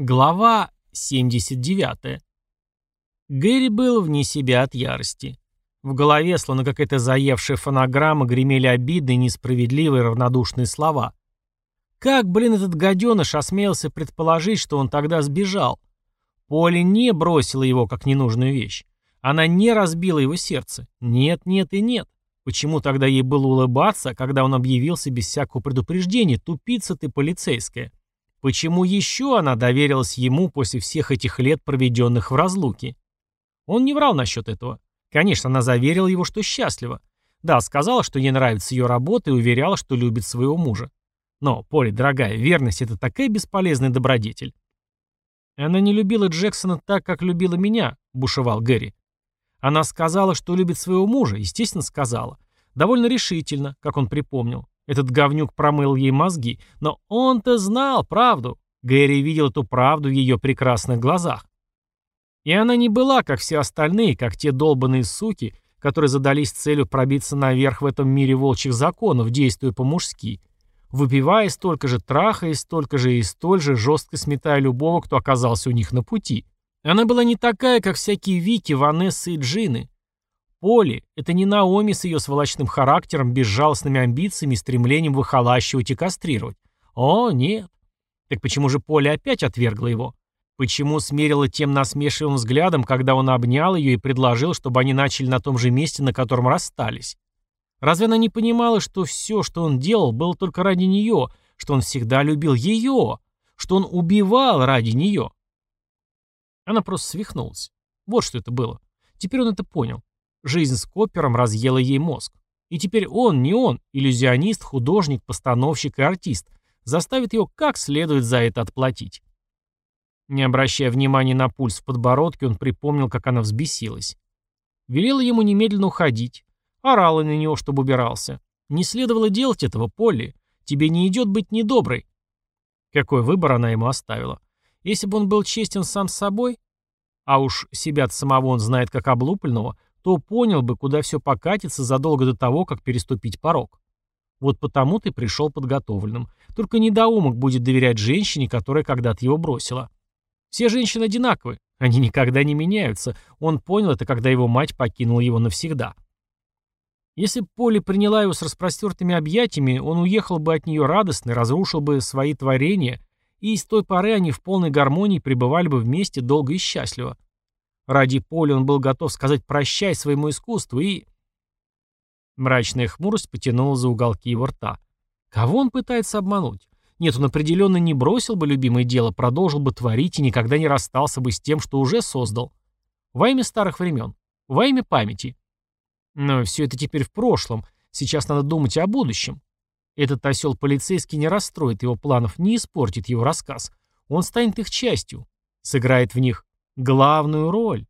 Глава 79. Гэри был вне себя от ярости. В голове, словно какая-то заевшая фонограмма, гремели обидные, несправедливые, равнодушные слова. Как, блин, этот гаденыш осмелился предположить, что он тогда сбежал? Поле не бросила его, как ненужную вещь. Она не разбила его сердце. Нет, нет и нет. Почему тогда ей было улыбаться, когда он объявился без всякого предупреждения? Тупица ты полицейская. Почему еще она доверилась ему после всех этих лет, проведенных в разлуке? Он не врал насчет этого. Конечно, она заверила его, что счастлива. Да, сказала, что ей нравится ее работа и уверяла, что любит своего мужа. Но, Поле, дорогая, верность — это такая бесполезная добродетель. Она не любила Джексона так, как любила меня, бушевал Гэри. Она сказала, что любит своего мужа, естественно, сказала. Довольно решительно, как он припомнил. Этот говнюк промыл ей мозги. Но он-то знал правду. Гэри видел эту правду в ее прекрасных глазах. И она не была, как все остальные, как те долбанные суки, которые задались целью пробиться наверх в этом мире волчьих законов, действуя по-мужски, выпивая столько же, трахаясь столько же и столь же жестко сметая любого, кто оказался у них на пути. Она была не такая, как всякие Вики, Ванессы и Джины. Поли — это не Наоми с ее сволочным характером, безжалостными амбициями и стремлением выхолащивать и кастрировать. О, нет. Так почему же Поли опять отвергла его? Почему смерила тем насмешливым взглядом, когда он обнял ее и предложил, чтобы они начали на том же месте, на котором расстались? Разве она не понимала, что все, что он делал, было только ради нее, что он всегда любил ее, что он убивал ради нее? Она просто свихнулась. Вот что это было. Теперь он это понял. Жизнь с Коппером разъела ей мозг. И теперь он, не он, иллюзионист, художник, постановщик и артист, заставит его как следует за это отплатить. Не обращая внимания на пульс в подбородке, он припомнил, как она взбесилась. Велела ему немедленно уходить. Орала на него, чтобы убирался. Не следовало делать этого, Полли. Тебе не идет быть недоброй. Какой выбор она ему оставила? Если бы он был честен сам с собой, а уж себя самого он знает как облупленного, то понял бы, куда все покатится задолго до того, как переступить порог. Вот потому ты пришел подготовленным. Только недоумок будет доверять женщине, которая когда-то его бросила. Все женщины одинаковы, они никогда не меняются. Он понял это, когда его мать покинула его навсегда. Если бы Поле приняла его с распростертыми объятиями, он уехал бы от нее радостный, разрушил бы свои творения, и с той поры они в полной гармонии пребывали бы вместе долго и счастливо. Ради Поля он был готов сказать «прощай» своему искусству и... Мрачная хмурость потянула за уголки его рта. Кого он пытается обмануть? Нет, он определенно не бросил бы любимое дело, продолжил бы творить и никогда не расстался бы с тем, что уже создал. Во имя старых времен. Во имя памяти. Но все это теперь в прошлом. Сейчас надо думать о будущем. Этот осел полицейский не расстроит его планов, не испортит его рассказ. Он станет их частью. Сыграет в них Главную роль.